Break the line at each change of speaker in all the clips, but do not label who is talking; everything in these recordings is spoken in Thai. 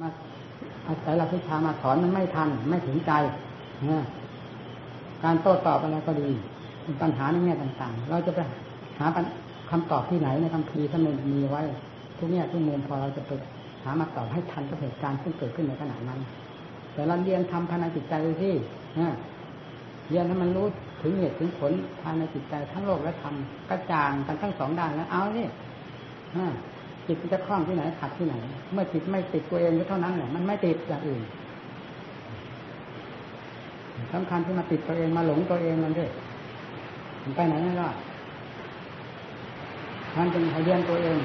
มาอาศัยหลักวิชามาสอนมันไม่ทัน ไม่ถึงใจการโต้ตอบอะไรก็ดีปัญหาในแง่ต่างๆ เราจะไปหาคำตอบที่ไหนในคำพีท่านมีไว้ ทุกแง่ทุกมุมพอเราจะไปหามาตอบให้ทันกับเหตุการณ์ที่เกิดขึ้นในขณะนั้น แต่เราเรียนทำภายในจิตใจที่เรียนให้มันรู้ถึงเหตุถึงผลภายในจิตใจทั้งโลกและธรรมกระจ่างกันทั้งสองด้านแล้วเอานี่ จิตจะคล่องที่ไหนขัดที่ไหน เมื่อจิตไม่ติดตัวเองก็เท่านั้นแหละมันไม่ติดอย่างอื่นสำคัญที่มาติดตัวเองมาหลงตัวเองมันด้วยมันไปไหนไม่รอดท่านเป็นเรียนตัวเอง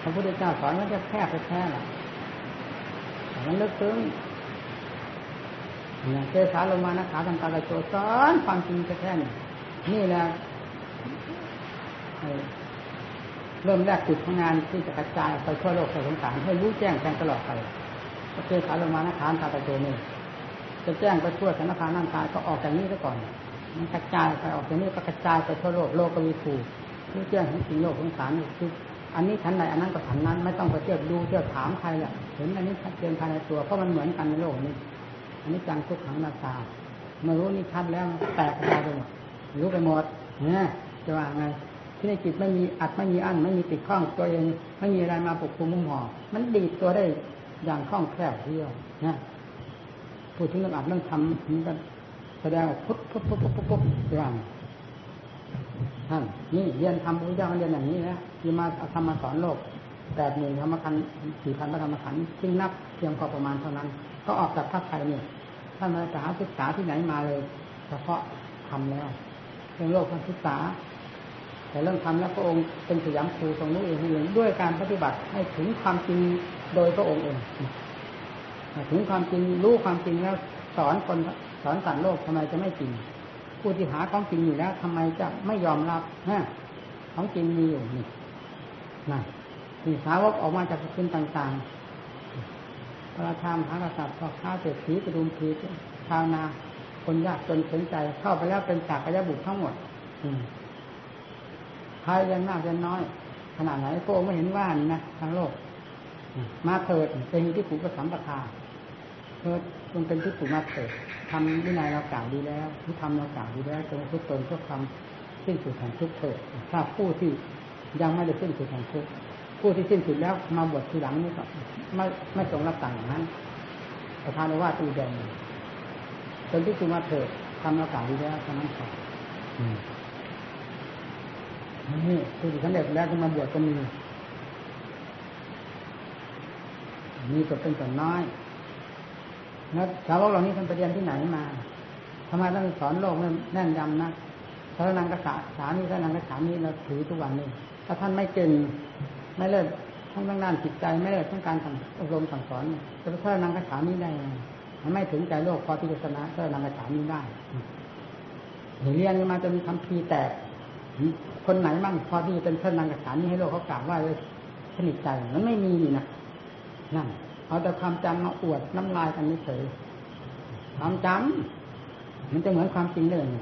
พระพุทธเจ้าสอนว่าจะแค่ไปแค่หละมันลึกซึ้งเนี่ยเจสาลงมานะขาทำตาลโจสอนความจริงจะแค่นี้นี่แหละ เริ่มแรกจุดของงานที่จะกระจายไปทั่วโลกไปสงสารให้รู้แจ้งแจ้งตลอดไปพระเจสาลงมานะขาตาลโจนี่จะแจ้งไปทั่วสถานการณ์นั่งกายก็ออกจากนี้ซะก่อนมันกระจายไปออกจากนี้ก็กระจายไปทั่วโลกโลกกวีถูรู้แจ้งให้จริงโลกสงสารคืออันนี้ชั้นใดอันนั้นก็ชั้นนั้น ไม่ต้องไปเที่ยวดูเที่ยวถามใครแหละเห็นอันนี้ชัดเจนภายในตัวเพราะมันเหมือนกันในโลกนี้ อันนี้จังทุกขังนาตาเมื่อรู้นี่ชัดแล้วแตกกระจายไปหมดรู้ไปหมดเนี่ยจะว่าไง ที่ในจิตไม่มีอัดไม่มีอั้นไม่มีติดข้องตัวเองไม่มีอะไรมาปกคลุมมุมห่อมันดีดตัวได้อย่างคล่องแคล่วเที่ยวนะพูดถึงเรื่องอัดเรื่องทำมันก็แสดงว่าพุทพุทพุทพุทพุทพุทอย่างท่านนี่เรียนทำพระเจ้าเรียนอย่างนี้นะที่มาทำมาสอนโลกแปดหมื่นธรรมคันสี่พันพระธรรมขันซึ่งนับเพียงพอประมาณเท่านั้น ก็ออกจากพระไทยเนี่ยท่านมาสาศึกษาที่ไหนมาเลย เฉพาะทำแล้วเรื่องโลกการศึกษา แต่เรื่องทำแล้วพระองค์เป็นสยามครูตรงนี้เองเองด้วยการปฏิบัติให้ถึงความจริงโดยพระองค์เองถึงความจริงรู้ความจริงแล้วสอนคนสอนสัตว์โลกทำไมจะไม่จริงผู้ที่หาของจริงอยู่แล้วทำไมจะไม่ยอมรับฮะของจริงมีอยู่นี่นั่นที่สาวกออกมาจากสกุลต่างๆพระธรรมพระกษัตริย์พ่อค้าเศรษฐีกระดุมพีชาวนาคนยากจนสนใจเข้าไปแล้วเป็นจากกระยบุกทั้งหมด อืม ใครยังมากยังน้อย ขนาดไหนพระองค์ไม่เห็นว่านนะทางโลก มาเถิดเป็นที่ผูกประสัมปทาเถิดจงเป็นที่ผูกมาเถิดทำวินัยเรากล่าวดีแล้วที่ทำเรากล่าวดีแล้วจงทุกตนเพื่อความสิ้นสุดแห่งทุกเถิดถ้าผู้ที่ยังไม่ได้สิ้นสุดแห่งทุกผู้ที่สิ้นสุดแล้วมาบวชทีหลังนี่ก็ไม่ไม่ทรงรับต่างอย่างนั้นประธานว่าตีแดงเป็นที่ผูกมาเถิดทำเรากล่าวดีแล้วเท่านั้นพอ นี่ผู้ที่สำเร็จแล้วก็มาบวชก็มีมีก็เป็นส่วนน้อยแล้วชาวโลกเหล่านี้ท่านไปเรียนที่ไหนมาทำไมต้องสอนโลกแน่นยำนะพระนังกษาสานี้พระนังกษานี้เราถือทุกวันนี้ถ้าท่านไม่เก่งไม่เลิศทั้งด้านจิตใจไม่เลิศทั้งการสั่งอบรมสั่งสอนจะพระนังกษานี้ได้มันไม่ถึงใจโลกพอที่จะชนะพระนังกษานี้ได้เรียนมาจะมีคำพีแตก คนไหนบ้างพอที่จะเป็นพระนังกษานี้ให้โลกเขากราบว่าเลยสนิทใจมันไม่มีนะนั่นเอาแต่ความจำมาอวดน้ำลายกันนี้เฉยความจำมันจะเหมือนความจริงได้ยังไง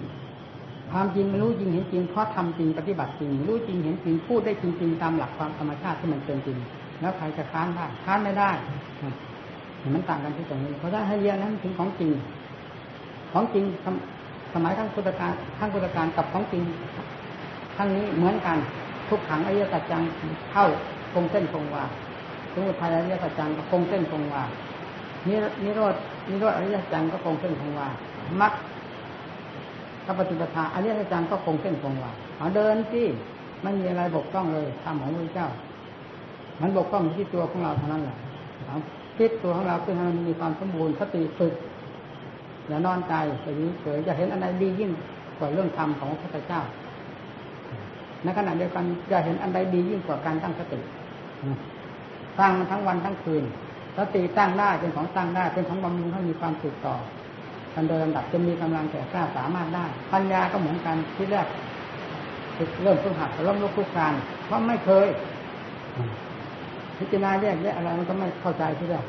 ความจริงรู้จริงเห็นจริงเพราะทำจริงปฏิบัติจริง รู้จริงเห็นจริงพูดได้จริงๆตามหลักความธรรมชาติที่มันเป็นจริง แล้วใครจะค้านได้ค้านไม่ได้มันต่างกันที่ตรงนี้เพราะถ้าให้เรียนนั้นถึงของจริง ของจริงสมัยขั้งพุทธการขั้งพุทธการกับของจริง ขั้งนี้เหมือนกัน ทุกขังอริยสัจจังเข้าคงเส้นคงวาสมุทัยอริยสัจจังก็คงเส้นคงวานิโรดนิโรธอริยสัจจังก็คงเส้นคงวามรรคกับปฏิปทาอริยสัจจังก็คงเส้นคงวาเอาเดินที่ไม่มีอะไรบกพร่องเลยทำของพระเจ้า มันบกพร่องที่ตัวของเราเท่านั้นแหละคิดตัวของเราเพื่อให้มันมีความสมบูรณ์สติฝึกอย่านอนใจไปเฉยจะเห็นอะไรดียิ่งกว่าเรื่องธรรมของพระพุทธเจ้า ในขณะเดียวกันจะเห็นอันใดดียิ่งกว่าการตั้งสติตั้งทั้งวันทั้งคืนสติตั้งได้เป็นของตั้งได้เป็นของบำรุงให้มีความสุขต่อกันโดยลำดับจะมีกำลังแก่กล้าสามารถได้ ปัญญาก็เหมือนกันที่แรกเริ่มต้นหัดล้มลุกคุกคานเพราะไม่เคย พิจารณาแยกแยะอะไรมันก็ไม่เข้าใจที่แรก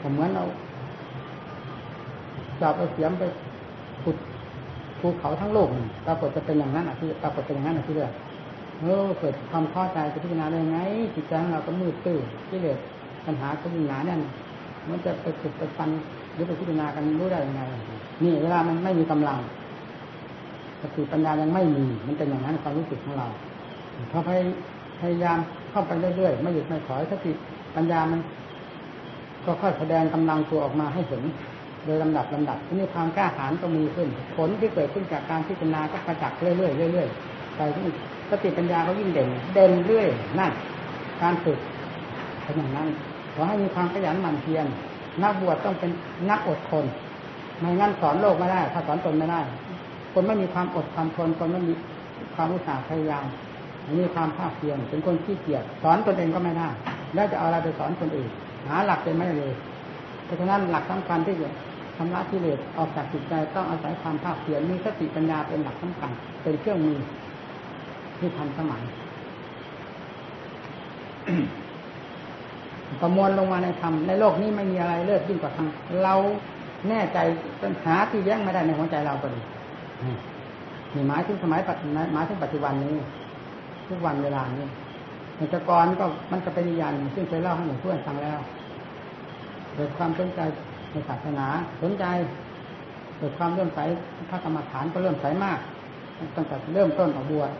ผมเหมือนเราจับไปเสียมไปขุด ภูเขาทั้งโลกปรากฏจะเป็นอย่างนั้นอะที่ปรากฏเป็นอย่างนั้นอะที่แรกเออเกิดความท้อใจจะพิจารณาได้ไงจิตใจของเราก็มืดตื้อที่เหลือปัญหาก็ยิ่งหนาแน่นมันจะไปจุดไปฟันหรือไปพิจารณากันรู้ได้ยังไง นี่เวลามันไม่มีกำลังสติปัญญายังไม่มี มันเป็นอย่างนั้นความรู้สึกของเราพอพยายามเข้าไปเรื่อยๆไม่หยุดไม่ถอยสติปัญญามัน ก็ค่อยแสดงกำลังตัวออกมาให้เห็น โดยลำดับลำดับที่นี่ความกล้าหาญก็มีขึ้น ผลที่เกิดขึ้นจากการพิจารณาก็ประจักษ์เรื่อยๆเรื่อยๆไปที่สติปัญญาก็ยิ่งเด่น เด่นเรื่อยนั่นการฝึกเป็นอย่างนั้นขอให้มีความขยันหมั่นเพียรนักบวชต้องเป็นนักอดทนไม่งั้นสอนโลกไม่ได้ ถ้าสอนตนไม่ได้ คนไม่มีความอดความทนคนไม่มีความอุตสาห์พยายามมีความภาคเพียรเป็นคนขี้เกียจสอนตนเองก็ไม่ได้แล้วจะเอาอะไรไปสอนคนอื่นหาหลักเป็นไม่เลย เพราะฉะนั้นหลักสำคัญที่จะ ทำละกิเลสออกจากจิตใจต้องอาศัยความภาคเพียรมีสติปัญญาเป็นหลักสำคัญเป็นเครื่องมือที่ทันสมัยประมวลลงมาในธรรมในโลกนี้ไม่มีอะไรเลิศยิ่งกว่าธรรมเราแน่ใจปัญหาที่แย้งไม่ได้ในหัวใจเราก็ดีนี่หมายถึงสมัยปัจจุบันหมายถึงปัจจุบันนี้ ทุกวันเวลานี้แต่ก่อนก็มันจะเป็นอยันซึ่งเคยเล่าให้หนูเพื่อนฟังแล้วเกิดความสนใจ ในศาสนาสนใจเกิดความเริ่มใสพระกรรมฐานก็เริ่มใสมากตั้งแต่เริ่มต้นออกบวช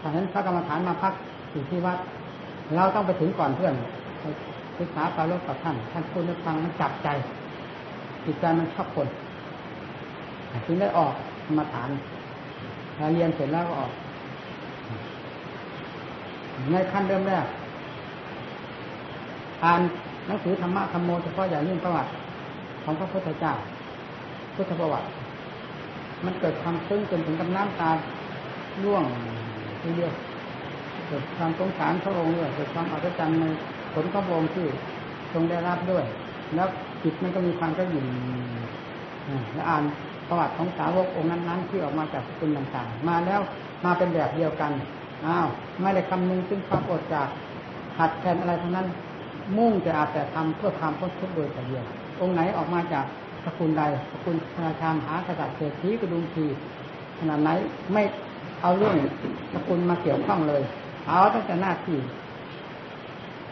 ถ้าฉะนั้นพระกรรมฐานมาพักอยู่ที่วัด เราต้องไปถึงก่อนเพื่อนศึกษาปาลกับท่าน ท่านพูดให้ฟังมันจับใจ จิตใจมันชอบคนถึงได้ออกธรรมฐานเรียนเสร็จแล้วก็ออก ในขั้นเริ่มแรกอ่าน หนังสือธรรมะธรรมโมเฉพาะอย่างยิ่งประวัติของพระพุทธเจ้า พุทธประวัติ มันเกิดความซึ้งจนถึงกับน้ำตาร่วงทีเดียวเกิดความสงสารพระองค์ด้วยเกิดความอัศจรรย์ในผลพระองค์ที่ทรงได้รับด้วย แล้วจิตมันก็มีความกระยิ่มและอ่านประวัติของสาวกองค์นั้นๆที่ออกมาจากสกุลต่างๆ มาแล้วมาเป็นแบบเดียวกันอ้าวไม่ได้คำนึงซึ่งความอดจากหัดแทนอะไรทั้งนั้น มุ่งจะอาแต่ทำเพื่อความพ้นทุกข์โดยแต่เดียว องค์ไหนออกมาจากสกุลใดสกุลธนาคารหากษัตริย์เศรษฐีกระดุมทีขนาดไหนไม่เอาเรื่องสกุลมาเกี่ยวข้องเลย เอาตั้งแต่หน้าที่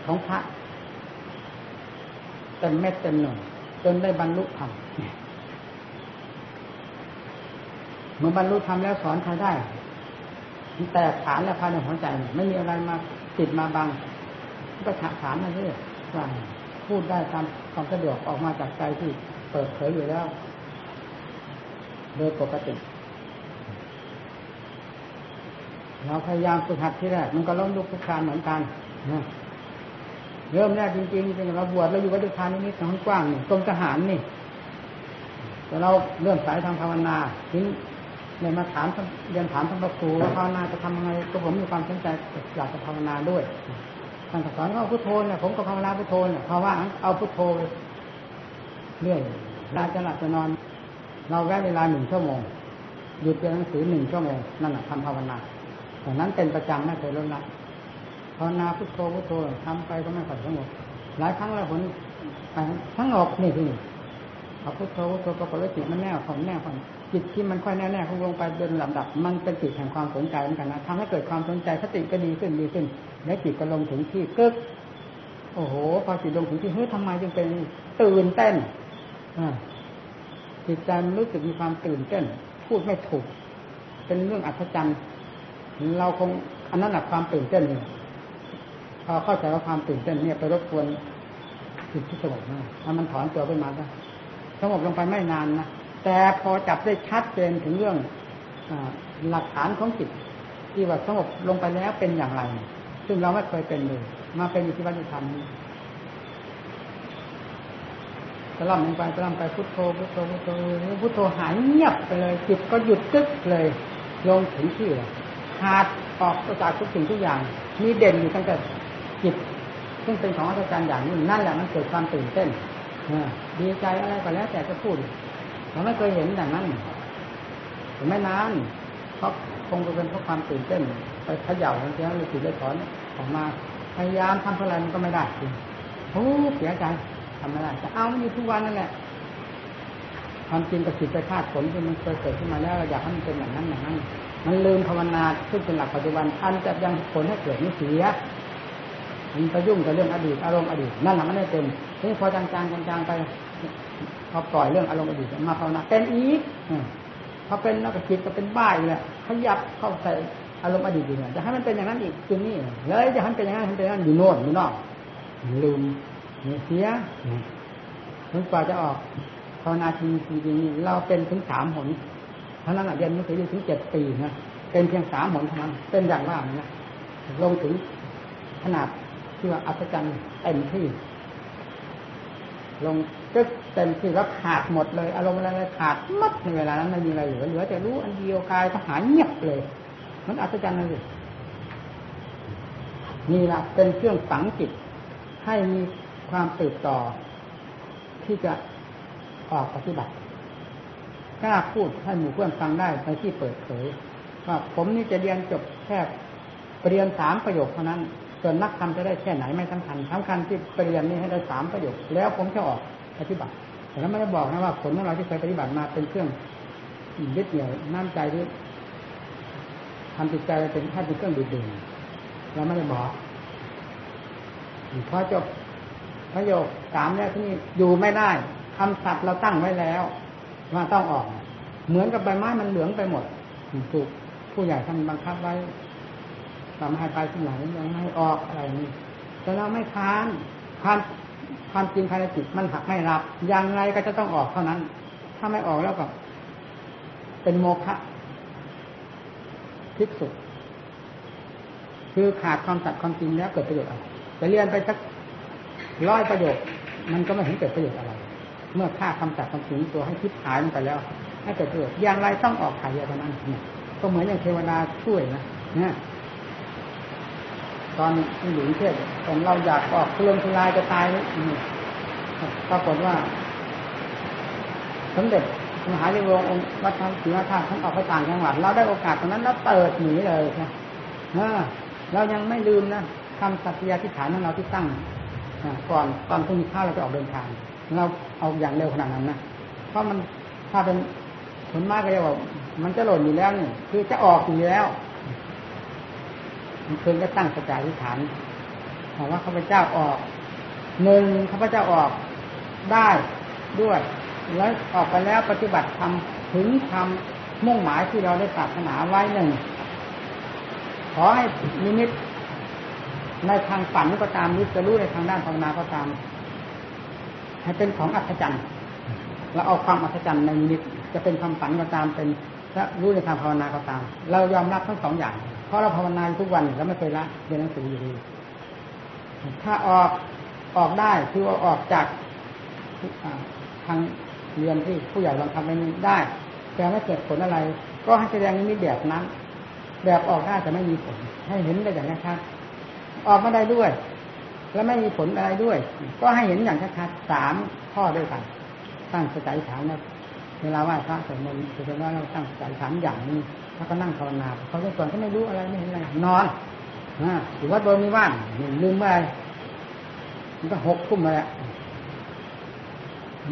ของพระเต็มเม็ดเต็มหน่วยจนได้บรรลุธรรมเมื่อบรรลุธรรมแล้วสอนใครได้แตกฐานแล้วภายในหัวใจ ไม่มีอะไรมาติดมาบัง ก็ถามมาเรื่อยว่าพูดได้ตามความสะดวกออกมาจากใจที่เปิดเผยอยู่แล้ว โดยปกติเราพยายามฝึกหัดที่แรกมันก็ล้มลุกคลุกคลานเหมือนกันเริ่มแรกจริงๆจริงเราบวชเราอยู่วัดดุทานนิดๆทางกว้างนี่กรมทหารนี่แต่เราเริ่มสายทางภาวนาทีนี้เนี่ยมาถามเรียนถามท่านพระครูว่าภาวนาจะทำยังไงก็ผมมีความสนใจอยากจะภาวนาด้วย ท่านสอนเขาพุทโธเนี่ยผมก็ภาวนาพุทโธเนี่ยเพราะว่าเอาพุทโธเรื่อยเวลาจะหลับจะนอน เราแวะเวลาหนึ่งชั่วโมงหยุดเรียนหนังสือหนึ่งชั่วโมงนั่นแหละทำภาวนาแต่นั้นเป็นประจำไม่เคยลดละภาวนาพุทโธพุทโธทำไปก็ไม่ค่อยสงบหลายครั้งแล้วผลทั้งออกนี่ที่นี่เอาพุทโธพุทโธปรากฏว่าจิตมันแน่ของแน่ของจิตที่มันค่อยแน่แน่คงลงไปเดินลำดับ มันเป็นจิตแห่งความสนใจเหมือนกันนะทำให้เกิดความสนใจสติก็ดีขึ้นดีขึ้น และจิตก็ลงถึงที่กึก โอ้โห พอจิตลงถึงที่เฮ้ยทำไมจึงเป็นตื่นเต้นจิตใจมันรู้สึกมีความตื่นเต้น พูดไม่ถูก เป็นเรื่องอัศจรรย์ เราคงอันนั้นแหละความตื่นเต้นพอเข้าใจว่าความตื่นเต้นเนี่ยไปรบกวนจิตที่สงบนะถ้ามันถอนตัวขึ้นมาก็สงบลงไปไม่นานนะแต่พอจับได้ชัดเจนถึงเรื่องอหลักฐานของจิตที่ว่าสงบลงไปแล้วเป็นอย่างไร ซึ่งเราไม่เคยเป็นเลย มาเป็นอยู่ที่วัดธรรมนี้จะล่ำลงไปจะล่ำไปพุทโธพุทโธพุทโธพุทโธหายเงียบไปเลยจิตก็หยุดตึ๊กเลย ลงถึงที่ขาดออกจากทุกสิ่งทุกอย่างมีเด่นอยู่ตั้งแต่จิตซึ่งเป็นของอาจารย์อย่างนี้นั่นแหละมันเกิดความตื่นเต้นดีใจอะไรก็แล้วแต่จะพูดเราไม่เคยเห็นอย่างนั้นไม่นานเพราะ คงจะเป็นเพราะความตื่นเต้นไปเขย่าทั้งที่เลยติดเลยถอนออกมาพยายามทำเท่าไรมันก็ไม่ได้จริงโอ้เสียใจทำไม่ได้จะเอามันอยู่ทุกวันนั่นแหละความจริงกับจิตไปคาดผลที่มันเคยเกิดขึ้นมาแล้วเราอยากให้มันเป็นอย่างนั้นอย่างนั้น มันลืมภาวนาซึ่งเป็นหลักปัจจุบันอันจะยังผลให้เกิดไม่เสียมันไปยุ่งกับเรื่องอดีตอารมณ์อดีตนั่นแหละมันไม่เป็นทีนี้พอจางๆจางๆไปพอปล่อยเรื่องอารมณ์อดีตมาภาวนาเป็นอีก พอเป็นแล้วก็จิตก็เป็นบ้าอีกแหละขยับเข้าใส่อารมณ์อดีตอีกจะให้มันเป็นอย่างนั้นอีกคือนี่เลยจะให้มันเป็นอย่างนั้นให้เป็นอย่างนั้นอยู่โน่นอยู่นอกลืมเสียถึงกว่าจะออกภาวนาจริงจริงเราเป็นถึงสามหนเท่านั้นเรียนนังสือถึงเจ็ดปีนะเป็นเพียงสามหนเท่านั้นเป็นอย่างว่านะลงถึงขนาดที่ว่าอัศจรรย์เต็มที่ ลงก็เต็มที่แล้วขาดหมดเลย อารมณ์อะไรขาดมัดในเวลานั้นไม่มีอะไรเหลือเหลือแต่รู้อันเดียวกายก็หายเงียบเลย มันอัศจรรย์เลยนี่แหละเป็นเครื่องฝังจิตให้มีความตื่นต่อ ที่จะออกปฏิบัติกล้าพูดให้หมู่เพื่อนฟังได้ในที่เปิดเผยว่าผมนี่จะเรียนจบแค่เรียนสามประโยคเท่านั้น ส่วนนักทำจะได้แค่ไหนไม่สำคัญสำคัญที่ปรียนนี้ให้ได้สามประโยคแล้วผมจะออกปฏิบัติแต่แล้วไม่ได้บอกนะว่าผลของเราที่เคยปฏิบัติมาเป็นเครื่องยึดเหนี่ยวน้ำใจที่ทำจิตใจเป็นแค่เป็นเครื่องดื่มเราไม่ได้บอกพอจบประโยคสามแล้วที่นี่อยู่ไม่ได้คำศัพท์เราตั้งไว้แล้วว่าต้องออก เหมือนกับใบไม้มันเหลืองไปหมดถูกผู้ใหญ่ท่านบังคับไว้ ทำให้ไปที่ไหนยังไม่ออกอะไรนี่แต่เราไม่ค้านความความจริงภายในจิตมันหักไม่รับอย่างไรก็จะต้องออกเท่านั้น ถ้าไม่ออกแล้วก็ เป็นโมฆะพิสุดคือขาดความสัตย์ความจริงแล้วเกิดประโยชน์อะไรจะเรียนไปสักร้อยประโยชน์มันก็ไม่เห็นเกิดประโยชน์อะไร เมื่อฆ่าคำสัตย์ความจริงตัวให้คิดหายมันไปแล้วให้เกิดประโยชน์อย่างไรต้องออกขายเท่านั้นก็เหมือนอย่างเทวดาช่วยนะเนี่ย ตอนที่อยู่เทศตอนเราอยากออกทุรนทุรายจะตายปรากฏว่าสมเด็จมหาลิวงค์วัดธรรมศรีวัฒน์ท่านออกไปต่างจังหวัดเราได้โอกาสตรงนั้นแล้วเปิดหนีเลยนะเรายังไม่ลืมนะคำสัตยาธิฐานของเราที่ตั้งก่อนตอนพรุ่งนี้ข้าเราจะออกเดินทาง เราเอาอย่างเร็วขนาดนั้นนะเพราะมันถ้าเป็นผลมากก็จะบอกมันจะหล่นอยู่แล้วนี่คือจะออกอยู่แล้ว เพิ่งก็ตั้งสจาธิฐานบอกว่าข้าพเจ้าออกหนึ่งข้าพเจ้าออกได้ด้วย แล้วออกไปแล้วปฏิบัติทำถึงทำมุ่งหมายที่เราได้ศาสนาไว้หนึ่งขอให้นิมิตในทางฝันก็ตามนิจะรู้ในทางด้านภาวนาก็ตาม ให้เป็นของอัศจรรย์เราเอาความอัศจรรย์ในนิมิตจะเป็นความฝันก็ตามเป็นและรู้ในทางภาวนาก็ตาม เรายอมรับทั้งสองอย่าง เพราะเราภาวนาทุกวันแล้วไม่เคยละเรียนหนังสืออยู่ดีถ้าออกออกได้คือว่าออกจากทางเรียนที่ผู้ใหญ่บังคับไม่ได้ แต่ไม่เกิดผลอะไร ก็ให้แสดงนิมิตแบบนั้น แบบออกได้แต่ไม่มีผล ให้เห็นได้อย่างชัดออกมาได้ด้วย แล้วไม่มีผลอะไรด้วย ก็ให้เห็นอย่างชัดๆสามข้อด้วยกัน ตั้งสติฐานนะเวลาไหว้พระสวดมนต์จะว่าเราตั้งสติฐานอย่างนี้ แล้วก็นั่งภาวนาเขาจะส่วนก็ไม่รู้อะไรไม่เห็นอะไรนอนอ่าอยู่วัดโดนมีว่านลืมเมื่อไรมันก็หกทุ่มมาแล้ว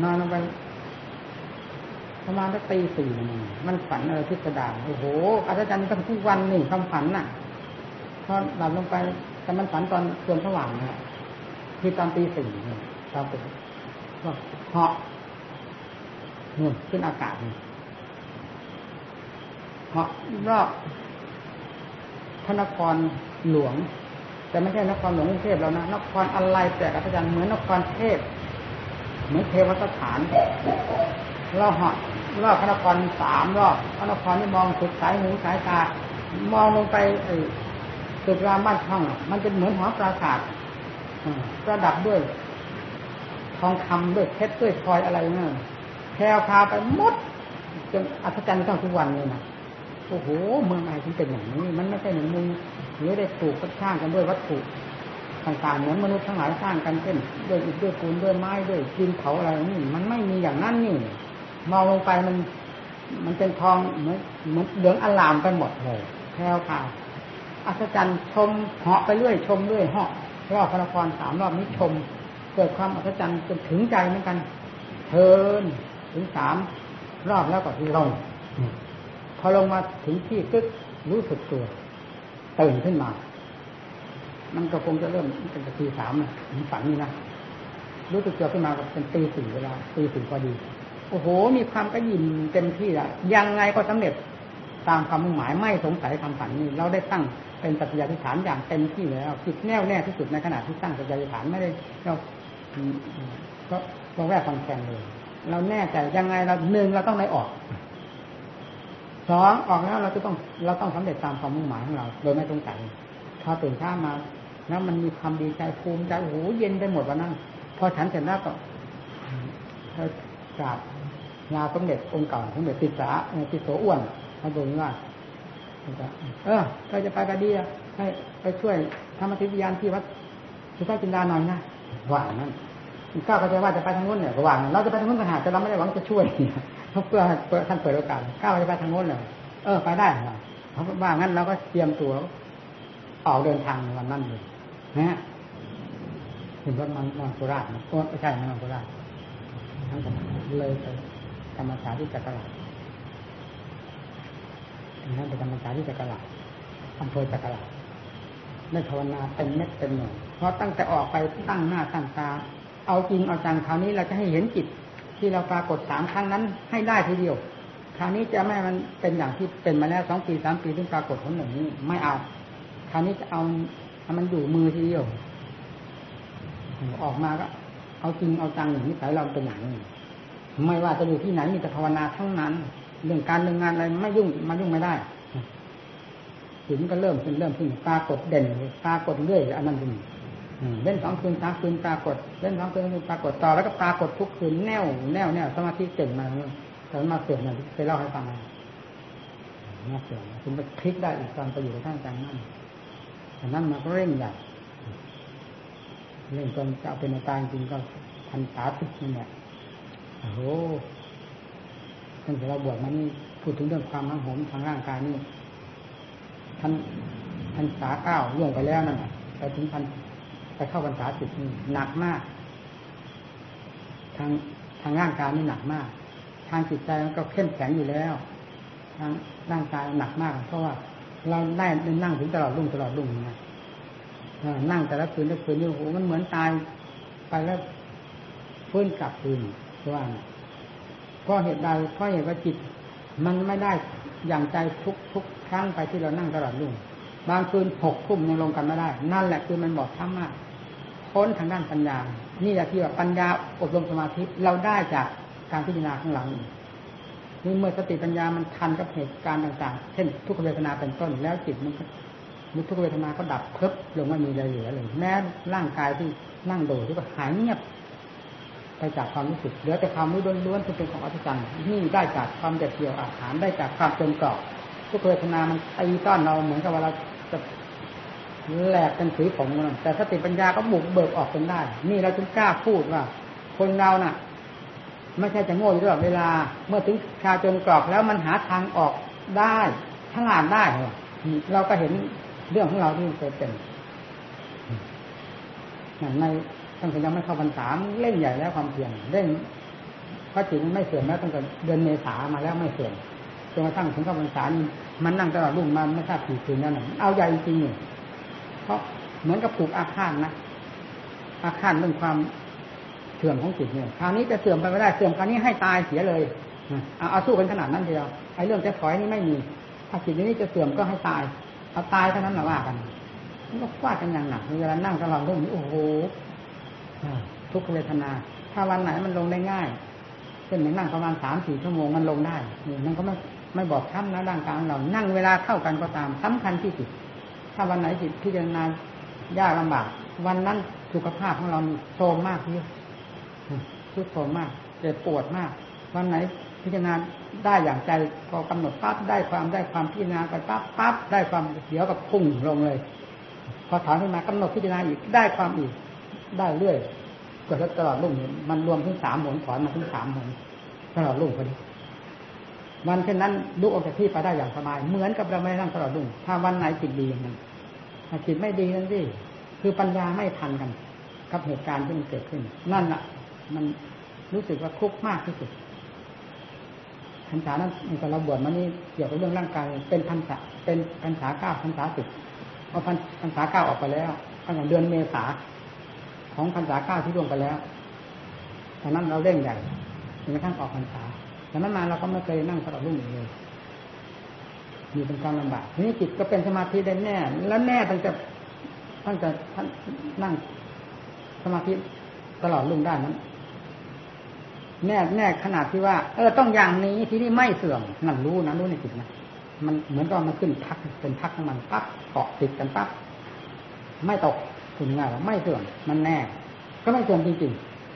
นอนลงไปประมาณสักตีสี่มันฝันอะไรพิสดารโอ้โหอาจารย์ต้องทุกวันนี่ความฝันน่ะพอหลับลงไปแต่มันฝันตอนส่วนสว่างนะคือตอนตีสี่ตอนเป็นก็เหาะนู่นขึ้นอากาศนี่ เพราะรอบพระนครหลวง แต่ไม่ใช่นครหลวงกรุงเทพแล้วนะนครอะไรแต่กับอาจารย์เหมือนนครเทพ เหมือนเทวสถานรอบเหาะรอบพระนครสามรอบพระนครนี่มองสุดสายหูสายตามองลงไปไอ้ตึกรามบ้านช่องมันจะเหมือนหอปราสาทประดับด้วย ทองคำด้วยเพชรด้วยพลอยอะไรเนี่ยแพรวพาไปมดจนอัศจรรย์ต้งทุกวันเลยนะ โอ้โห เมืองไทยถึงเป็นอย่างนี้ มันไม่ใช่เหมือนมึงหรือได้ปลูกสร้างกันด้วยวัตถุต่างๆเหมือนมนุษย์ทั้งหลายสร้างกันเช่นด้วยอิฐด้วยปูนด้วยไม้ด้วยดินเผาอะไรนี่มันไม่มีอย่างนั้นนี่มองลงไปมัน มันเป็นทองเหมือนเหมือนเหลืองอลามไปหมดเลยแพรวพาอัศจรรย์ชมเหาะไปเรื่อยชมเรื่อยเหาะรอบพระนครสามรอบนี้ชม เกิดความอัศจรรย์จนถึงใจเหมือนกันเทินถึงสามรอบแล้วก็ลง พอลงมาถึงที่กึกรู้สึกตัวตื่นขึ้นมา มันก็คงจะเริ่มเป็นตีสามนะฝันนี่นะรู้สึกตัวขึ้นมาก็เป็นตีสี่เวลาตีสี่พอดี โอ้โห มีความกระยิมเต็มที่ละยังไงก็สำเร็จตามความมุ่งหมายไม่สงสัยคำฝันนี้ เราได้ตั้งเป็นสัจจะฐานอย่างเต็มที่แล้วจิตแน่วแน่ที่สุดในขณะที่ตั้งสัจจะฐานไม่ได้เราก็เราแวกฟังแข่งเลย เราแน่ใจยังไงเราหนึ่งเราต้องได้ออก สองออกแล้วเราจะต้องเราต้องสำเร็จตามความมุ่งหมายของเรา โดยไม่สงสัยพอตื่นข้ามา แล้วมันมีความดีใจภูมิใจโอ้โหเย็นไปหมดวันนั้นพอฉันเสร็จแล้วก็กราบลาสมเด็จองค์เก่าสมเด็จติสาติโสอ้วนมาดูว่าเออเราจะไปกระดีให้ไปช่วยธรรมทิพยานที่วัดสุทาจินดาหน่อยนะว่านั้นก้าวเข้าจว่าจะไปทางโน้นเนี่ยก็ว่าเราจะไปทางโน้นต่างหากแต่เราไม่ได้หวังจะช่วย เขาเพื่อท่านเปิดโอกาสก้าวไปทางโน้นเลยเออไปได้เขาว่างั้นเราก็เตรียมตัวออกเดินทางวันนั้นเลยนะเห็นว่ามันมันโคราชนะไม่ใช่มันโคราชทั้งเลยไปธรรมศาสตร์ที่จักรลาดนั่นเป็นธรรมศาสตร์ที่จักรลาดอำเภอจักรลาดได้ภาวนาเป็นเม็ดเป็นหน่วยเพราะตั้งแต่ออกไปตั้งหน้าตั้งตา เอาจริงเอาจังคราวนี้เราจะให้เห็นจิต ที่เราปรากฏสามครั้งนั้น ให้ได้ทีเดียว คราวนี้จะไม่มันเป็นอย่างที่เป็นมาแล้วสองปีสามปีถึงปรากฏผลหนึ่งนี้ไม่เอา คราวนี้จะเอาให้มันอยู่มือทีเดียว ออกมาก็ เอาจริงเอาจังอย่างนี้สายเราเป็นอย่างนี้ไม่ว่าจะอยู่ที่ไหนมีแต่ภาวนาทั้งนั้น เรื่องการเรื่องงานอะไรไม่ยุ่งมายุ่งไม่ได้ถึงก็เริ่มขึ้นเริ่มขึ้นปรากฏเด่นปรากฏเรื่อยอันนั้นเป็น เล่นสองคืนสามคืนปรากฏเล่นสองคืนปรากฏต่อแล้วก็ปรากฏทุกคืนแน่วแน่วแน่วสมาธิเก่งมาแต่มาเสื่อมนั่นไปเล่าให้ฟังมาเสื่อมคุณไปพลิกได้อีกตอนไปอยู่ในท่านกลางนั่นแต่นั่นมาก็เร่งใหญ่เร่งจนจะเอาเป็นตายจริงก็พันสาสิบนี่แหละโอ้โหตั้งแต่เราบวชมานี่พูดถึงเรื่องความมั่งหมทางร่างกายนี่ท่านท่านสาเก้าล่วงไปแล้วนั่นไปถึงพัน ไปเข้าพรรษาสิบนี่หนักมาก ทางทางร่างกายนี่หนักมาก ทางจิตใจมันก็เข้มแข็งอยู่แล้ว ทางร่างกายหนักมาก เพราะว่าเราได้นั่งถึงตลอดรุ่งตลอดรุ่งนะนั่งแต่ละคืนละคืนนี่โอ้โหมันเหมือนตายไปแล้วฟื้นกลับคืนว่าเพราะเหตุใดเพราะเหตุว่าจิต มันไม่ได้อย่างใจทุกทุกครั้งไปที่เรานั่งตลอดรุ่งบางคืนหกทุ่มยังลงกันไม่ได้ นั่นแหละคือมันบอดช้ำมาก พ้นทางด้านปัญญา นี่แหละที่ว่าปัญญาอบรมสมาธิเราได้จากการพิจารณาข้างหลังนี่เมื่อสติปัญญามันทันกับเหตุการณ์ต่าง ๆ เช่น ทุกเวทนาเป็นต้น แล้วจิตมันมุทุกเวทนาก็ดับเพิบลงไม่มีอะไรเหลือเลยแม้ร่างกายที่นั่งโดดที่ก็หายเงียบไปจากความรู้สึกเหลือแต่ความรู้ล้วนๆที่เป็นของอัศจรรย์นี่ได้จากความเด็ดเดี่ยวอาหารได้จากความจนกรอบทุกเวทนามันตีต้อนเราเหมือนกับว่าเราจะ แหลกเป็นสีผงมันแต่สติปัญญาก็บุกเบิกออกจนได้ นี่เราจึงกล้าพูดว่า คนเราน่ะ ไม่ใช่จะโง่ตลอดเวลา เมื่อถึงชาจนกรอบแล้วมันหาทางออกได้ฉลาดได้เราก็เห็นเรื่องของเราที่เคยเป็นในตั้งแต่ยังไม่เข้าพรรษาเล่นใหญ่แล้วความเพียรเล่นพระจิตไม่เสื่อมแล้วตั้งแต่เดือนเมษามาแล้วไม่เสื่อมจนกระทั่งถึงเข้าพรรษามันนั่งตลอดรุ่งมันไม่ทราบกี่คืนนั่นเอาใหญ่จริง เพราะเหมือนกับผูกอาฆาตนะอาฆาตเรื่องความเสื่อมของจิตเนี่ยคราวนี้จะเสื่อมไปไม่ได้เสื่อมคราวนี้ให้ตายเสียเลยเอาเอาสู้กันขนาดนั้นเดียวไอ้เรื่องจะถอยนี่ไม่มี ถ้าจิตนี้จะเสื่อมก็ให้ตายเอาตายเท่านั้นแหละว่ากันมันก็ฟาดกันอย่างหนักเวลานั่งตลอดรุ่งนี้โอ้โหทุกเวทนา ถ้าวันไหนมันลงได้ง่ายเช่นนั่งประมาณสามสี่ชั่วโมงมันลงได้นี่มันก็ไม่ไม่บอกช้ำนะร่างกายเรานั่งเวลาเท่ากันก็ตามสำคัญที่สุด ถ้าวันไหนจิตพิจารณายากลำบาก วันนั้นสุขภาพของเราโทรมมากที่ทุกโทรมมากเจ็บปวดมาก วันไหนพิจารณาได้อย่างใจก็กำหนดปั๊บได้ความได้ความพิจารณาไปปั๊บปั๊บได้ความเดี๋ยวกับพุ่งลงเลย พอถอนขึ้นมากำหนดพิจารณาอีกได้ความอีก ได้เรื่อยก็ตลอดรุ่งมันรวมถึงสามหนถอนมาถึงสามหนตลอดรุ่งพอดีวันเช่นนั้นลุกออกจากที่ไปได้อย่างสบาย เหมือนกับเราไม่นั่งตลอดรุ่งถ้าวันไหนจิตดีอย่างนั้น จิตไม่ดีนั่นสิคือปัญญาไม่ทันกัน กับเหตุการณ์ที่มันเกิดขึ้น นั่นแหละมันรู้สึกว่าทุกมากที่สุดพรรษานั้นตอนเราบวชมานี่เกี่ยวกับเรื่องร่างกายเป็นพรรษาเป็นพรรษาเก้าพรรษาสิบเอาพรรษาเก้าออกไปแล้วตั้งแต่เดือนเมษาของพรรษาเก้าที่ล่วงไปแล้วดังนั้นเราเร่งใหญ่จนกระทั่งออกพรรษาดังนั้นมาเราก็ไม่เคยนั่งตลอดรุ่งเลย มีเป็นการลำบากทีนี้จิตก็เป็นสมาธิได้แน่ แล้วแน่ตั้งแต่ตั้งแต่ท่านนั่งสมาธิตลอดรุ่งได้นั้นแน่แน่ขนาดที่ว่า เออต้องอย่างนี้ที่นี่ไม่เสื่อมนั่นรู้นะรู้ในจิตนะมันเหมือนกับมันขึ้นพักเป็นพักของมันปั๊บเกาะติดกันปั๊บไม่ตกคุณง่ายว่าไม่เสื่อมมันแน่ ก็ไม่เสื่อมจริง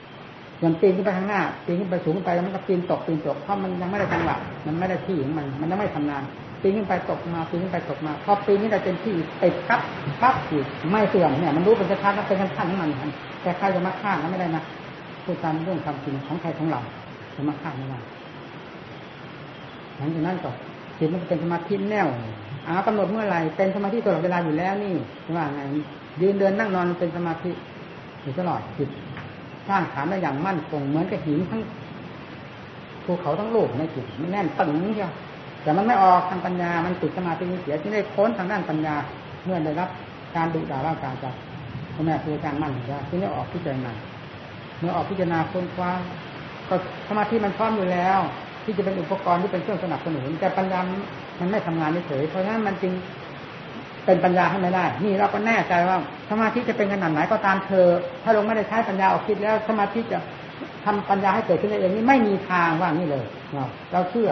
ๆส่วนปีนขึ้นไปข้างหน้าปีนขึ้นไปสูงขึ้นไปแล้วมันก็ปีนตกปีนตกเพราะมันยังไม่ได้จังหวะมันไม่ได้ที่ของมัน มันยังไม่ทำงาน ปีนขึ้นไปตกมาปีนขึ้นไปตกมา พอปีนนี้เราเป็นที่ติดปั๊บปั๊บอีกไม่เสื่อมเนี่ย มันรู้เป็นชัดๆเป็นขั้นๆของมันแต่ใครจะมาข้ามก็ไม่ได้นะพูดตามเรื่องความจริงของใครของเราจะมาข้ามไม่ได้หลังจากนั้นก็จิตมันเป็นสมาธิแน่วอากำหนดเมื่อไหร่เป็นสมาธิตลอดเวลาอยู่แล้วนี่ว่าไงยืนเดินนั่งนอนเป็นสมาธิอยู่ตลอดจิตสร้างฐานได้อย่างมั่นคงเหมือนกับหินทั้งภูเขาทั้งโลกในจิตมันแน่นตึงเชียว แต่มันไม่ออกทางปัญญา มันติดสมาธิเสียที่ได้ค้นทางด้านปัญญา เมื่อได้รับการดุด่าร่างกายจากพ่อแม่ครูอาจารย์มั่นจะที่ได้ออกพิจารณาเมื่อออกพิจารณาค้นคว้าก็สมาธิมันพร้อมอยู่แล้ว ที่จะเป็นอุปกรณ์ที่เป็นเครื่องสนับสนุน แต่ปัญญามันไม่ทำงานเฉยเพราะฉะนั้นมันจึงเป็นปัญญาให้ไม่ได้ นี่เราก็แน่ใจว่าสมาธิจะเป็นขนาดไหนก็ตามเธอ ถ้าลงไม่ได้ใช้ปัญญาออกคิดแล้วสมาธิจะทำปัญญาให้เกิดขึ้นเองนี่ไม่มีทางว่านี่เลยเราเชื่อ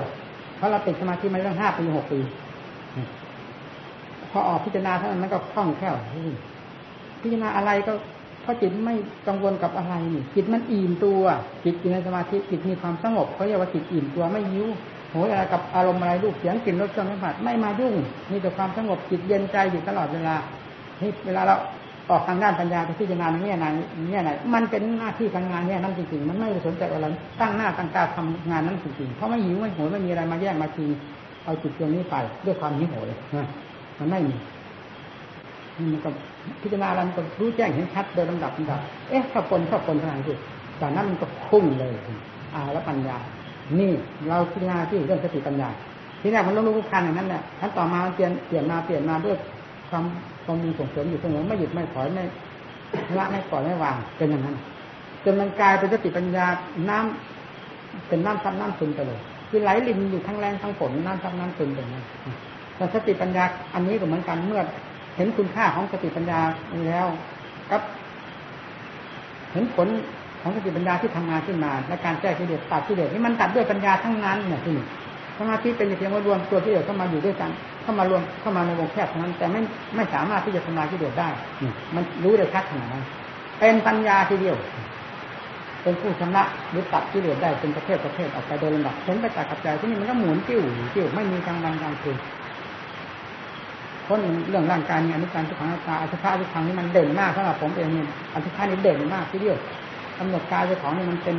เพราะเราติดสมาธิมาตั้งห้าปีหกปี พอออกพิจารณาเท่านั้นก็คล่องแคล่วพิจารณาอะไรก็เพราะจิตไม่กังวลกับอะไรนี่จิตมันอิ่มตัว จิตอยู่ในสมาธิจิตมีความสงบเขาเรียกว่าจิตอิ่มตัวไม่ยิ้วโหยอะไรกับอารมณ์อะไรรูปเสียงกลิ่นรสเครื่องสัมผัสไม่มายุ่งมีแต่ความสงบจิตเย็นใจอยู่ตลอดเวลานี่เวลาเรา ออกทางด้านปัญญาไปพิจารณาในแง่ไหนแง่ไหนมันเป็นหน้าที่การงานเนี่ยนั่นจริงๆมันไม่สนใจอะไรตั้งหน้าตั้งตาทำงานนั้นจริงๆเพราะไม่หิวไม่โหยไม่มีอะไรมาแย่งมาชิงเอาจิตดวงนี้ไปด้วยความหิวโหยมันไม่มีมันก็พิจารณาแล้วมันก็รู้แจ้งเห็นชัดโดยลำดับลำดับเอ๊ะข้าปนข้าปนขนาดนี้จากนั้นมันก็พุ่งเลยอ่าแล้วปัญญา นี่เราพิจารณาที่เรื่องสติปัญญาที่แรกมันต้องรู้คันอย่างนั้นแหละขั้นต่อมาเปลี่ยนเปลี่ยนมาเปลี่ยนมาด้วย ความความมีส่งเสริมอยู่เสมอไม่หยุดไม่ถอยไม่ละไม่ปล่อยไม่วางเป็นอย่างนั้นจนมันกลายเป็นสติปัญญาน้ำเป็นน้ำซับน้ำซึมไปเลยคือไหลลินอยู่ทั้งแรงทั้งฝนน้ำซับน้ำซึมไปนั้นแต่สติปัญญาอันนี้ก็เหมือนกันเมื่อเห็นคุณค่าของสติปัญญาแล้วกับเห็นผลของสติปัญญาที่ทำงานขึ้นมา และการแก้กิเลสตัดกิเลสนี่มันตัดด้วยปัญญาทั้งนั้นเนี่ยที่นี่สมาธิเป็นเพียงว่ารวมตัวกิเลสเข้ามาอยู่ด้วยกัน เข้ามารวมเข้ามาในวงแคบเท่านั้น แต่ไม่ไม่สามารถที่จะทำลายกิเลสได้ มันรู้ได้ชัดขนาดนั้นเป็นปัญญาทีเดียว เป็นผู้ชำระหรือตัดกิเลสได้เป็นประเภทประเภทออกไปโดยลำดับเห็นไปตัดกับใจที่นี่มันก็หมุนติ้วติ้วไม่มีกลางวันกลางคืนคนเรื่องร่างกายเนี่ยอนิจจังทุกขังตาอสุภะทุกขังนี่มันเด่นมากสำหรับผมเองเนี่ยอสุภะนี่เด่นมากทีเดียวกำหนดกายเจ้าของนี่มันเป็น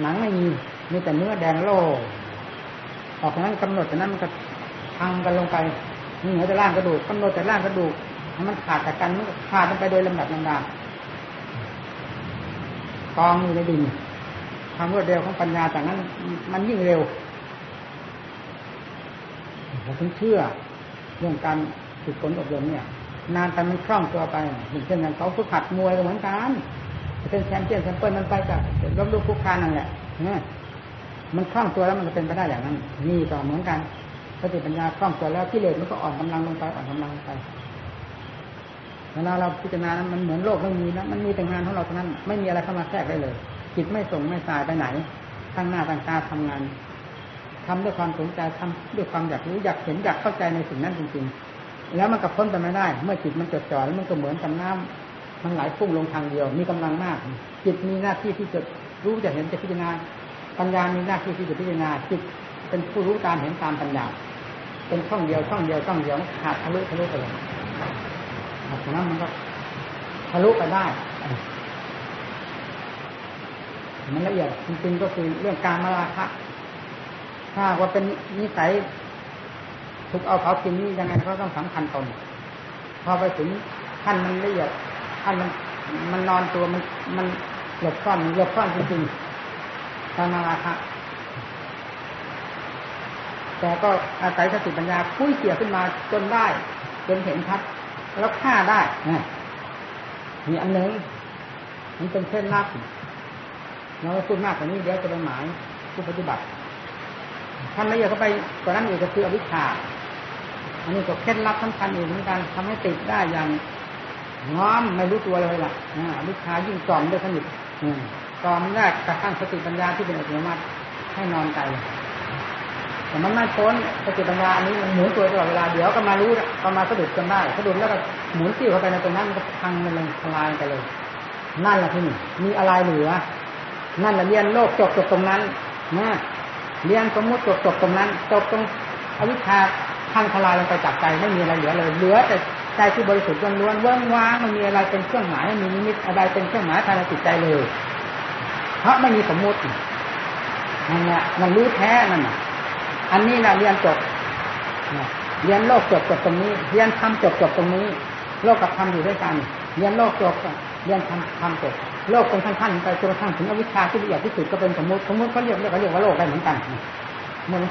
หนังไม่มีมีแต่เนื้อแดงโล่ ออกนั้นกำหนดจากนั้นมันก็พังกันลงไปนี่เหนือแต่ร่างกระดูกกำหนดแต่ร่างกระดูกมันขาดจากกันมันขาดกันไปโดยลำดับลำดับกองอยู่ในดินความรวดเร็วของปัญญาจากนั้น มันยิ่งเร็วเราถึงเชื่อเรื่องการฝึกฝนอบรมเนี่ย นานแต่มันคล่องตัวไปเช่นอย่างเขาฝึกหัดมวยก็เหมือนกันเป็นแชมเปี้ยนแชมเปี้ยนมันไปจากลบลูกคุกคานนั่นแหละเนี่ย มันคล่องตัวแล้วมันจะเป็นไปได้อย่างนั้นนี่ต่อเหมือนกันสติปัญญาคล่องตัวแล้วกิเลสมันก็อ่อนกำลังลงไปอ่อนกำลังลงไปเวลาเราพิจารณานั้นมันเหมือนโลกไม่มีนะมันมีแต่งานของเราเท่านั้นไม่มีอะไรเข้ามาแทรกได้เลย จิตไม่ส่งไม่สายไปไหนตั้งหน้าตั้งตาทำงานทำด้วยความสนใจทำด้วยความอยากรู้อยากเห็นอยากเข้าใจในสิ่งนั้นจริงๆ แล้วมันกับพ้นไปไม่ได้ เมื่อจิตมันจดจ่อแล้วมันก็เหมือนกับน้ำมันไหลพุ่งลงทางเดียว มีกำลังมาก จิตมีหน้าที่ที่จะรู้จะเห็นจะพิจารณา ปัญญามีหน้าที่ที่จะพิจารณาจิตเป็นผู้รู้ตามเห็นตามปัญญา เป็นช่องเดียวช่องเดียวช่องเดียวขาดทะลุทะลุไปเลยฉะนั้นมันก็ทะลุไปได้มันละเอียดจริงๆก็คือเรื่องการมาลาคะถ้าว่าเป็นนิสัยถูกเอาเขากินนี่ยังไงเขาต้องสำคัญตนพอไปถึงท่านมันละเอียดท่านมันมันนอนตัวมันมันหลบซ่อนหลบซ่อนจริงๆ ตานราคะแต่ก็อาศัยสติปัญญาคุ้ยเกี่ยวขึ้นมาจนได้จนเห็นชัดแล้วฆ่าได้มีอันหนึ่งมันเป็นเส้นลับเราพูดมากกว่านี้เดี๋ยวจะไปหมายผู้ปฏิบัติท่านละเอียดเข้าไปกว่านั้นอีกก็คืออวิชชาอันนี้ก็เคล็ดลับสำคัญอีกเหมือนกันทำให้ติดได้อย่างง้อมไม่รู้ตัวเลยล่ะอวิชชายิ่งกล่อมด้วยสนิท กล่อมแรกกระทั่งสติปัญญาที่เป็นอัตโนมัติให้นอนใจแต่มันไม่พ้นสติปัญญาอันนี้มันหมุนตัวตลอดเวลาเดี๋ยวก็มารู้ก็มาสะดุดกันได้สะดุดแล้วก็หมุนติ้วเข้าไปในตรงนั้นมันก็พังมันลงทลายไปเลย นั่นแหละที่นี่มีอะไรเหลือ นั่นแหละเรียนโลกจบจบตรงนั้นนะเรียนสมมติจบจบตรงนั้นจบตรงอวิชชาพังทลายลงไปจากใจไม่มีอะไรเหลือเลย เหลือแต่ใจที่บริสุทธิ์ล้วนๆว่างว่างมันมีอะไรเป็นเครื่องหมายม่มีนิมิตอะไรเป็นเครื่องหมายภายในจิตใจเลย เพราะไม่มีสมมุตินั่นแหละมันรู้แท้นั่นน่ะอันนี้เราเรียนจบเรียนโลกจบจบตรงนี้ เรียนธรรมจบจบตรงนี้ โลกกับธรรมอยู่ด้วยกัน เรียนโลกจบเรียนธรรมธรรมจบโลกเป็นขั้นๆไปจนกระทั่งถึงอวิชชาที่ละเอียดที่สุดก็เป็นสมมติสมมติเขาเรียกเรียกเรียกว่าโลกได้เหมือนกันมัน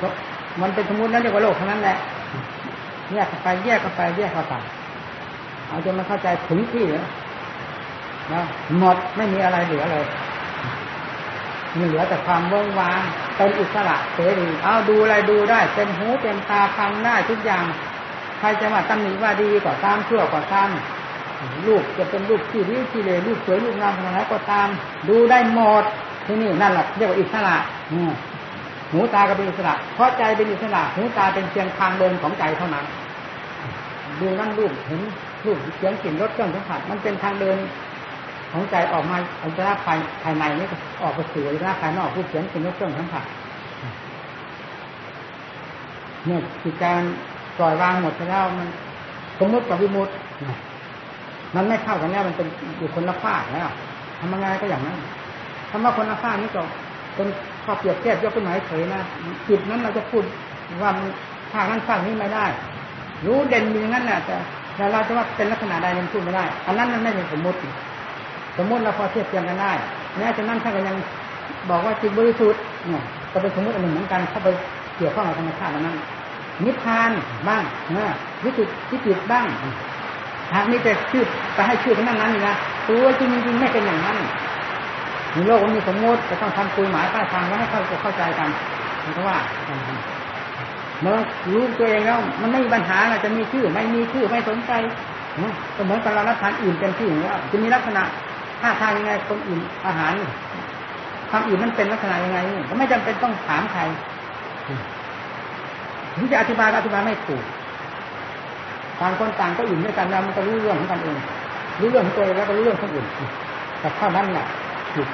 มันเป็นสมมตินั้นเรียกว่าโลกเท่านั้นแหละแยกไปแยกกันไปแยกเข้าไปเอาจนมันเข้าใจถึงที่แล้วหมดไม่มีอะไรเหลือเลย เหลือแต่ความว่างวางเป็นอิสระเสรีเอาดูอะไรดูได้เป็นหูเป็นตาฟังได้ทุกอย่าง ใครจะมาตำหนิว่าดีก็ตามชั่วก็ตามลูกจะเป็นลูกที่ริ้วที่เลลูกสวยลูกงามขนาดไหนก็ตาม ดูได้หมดที่นี่นั่นแหละเรียกว่าอิสระหูตาก็เป็นอิสระ เพราะใจเป็นอิสระหูตาเป็นเพียงทางเดินของใจเท่านั้น ดูนั่นรูปเห็นรูปเสียงกลิ่นรสเครื่องสัมผัสมันเป็นทางเดิน ของใจออกมาอันตราภายภายในนี่ออกไปสู่อันตราภายนอกผู้เขียนกลิ่นเครื่องสัมผัสเนี่ยจิตใจปล่อยวางหมดแล้วมันสมมติกับวิมุตมันไม่เข้ากันแล้วมันเป็นอยู่คนละฝ้าแล้วทำยังไงก็อย่างนั้นคำว่าคนละฝ้านี่ก็เป็นข้อเปรียบเทียบยกขึ้นมาเฉยนะจิตนั้นเราจะพูดว่าฝ้านั้นฝ้านี้ไม่ได้ รู้เด่นอย่างนั้นแหละแต่แต่เราจะว่าเป็นลักษณะใดยังพูดไม่ได้ อันนั้นมันไม่เป็นสมมติ สมมติเราพอเทียบเทียงกันได้แม้ฉะนั้นท่านก็ยังบอกว่าจิตบริสุทธิ์เนี่ยก็เป็นสมมติอันหนึ่งเหมือนกันเข้าไปเกี่ยวข้องกับธรรมชาตินั้นนิพพานบ้างนะวิสุทธิจิตบ้างหากนี่แต่ชื่อไปให้ชื่อทั้งนั้นนั้นนะตัวจริงจริงไม่เป็นอย่างนั้นในโลกมันมีสมมติจะต้องทำคุยหมายป้าทางแล้วให้เข้าเข้าใจกันเพราะว่าเมื่อรู้ตัวเองแล้วมันไม่มีปัญหาจะมีชื่อ ไม่มีชื่อไม่สนใจก็เหมือนกับเรารับทานอื่นเป็นที่แล้วจะมีลักษณะ ท่าทางยังไงคนอื่นอาหารความอื่นมันเป็นลักษณะยังไงก็ไม่จำเป็นต้องถามใครถึงจะอธิบายก็อธิบายไม่ถูกต่างคนต่างก็อื่นด้วยกันแล้วมันก็รู้เรื่องของกันเองรู้เรื่องของตัวเองแล้วก็รู้เรื่องคนอื่นแต่เท่านั้นแหละถูก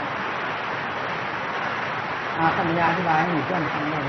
อาสัญญาอธิบายให้หมู่เพื่อนฟังได้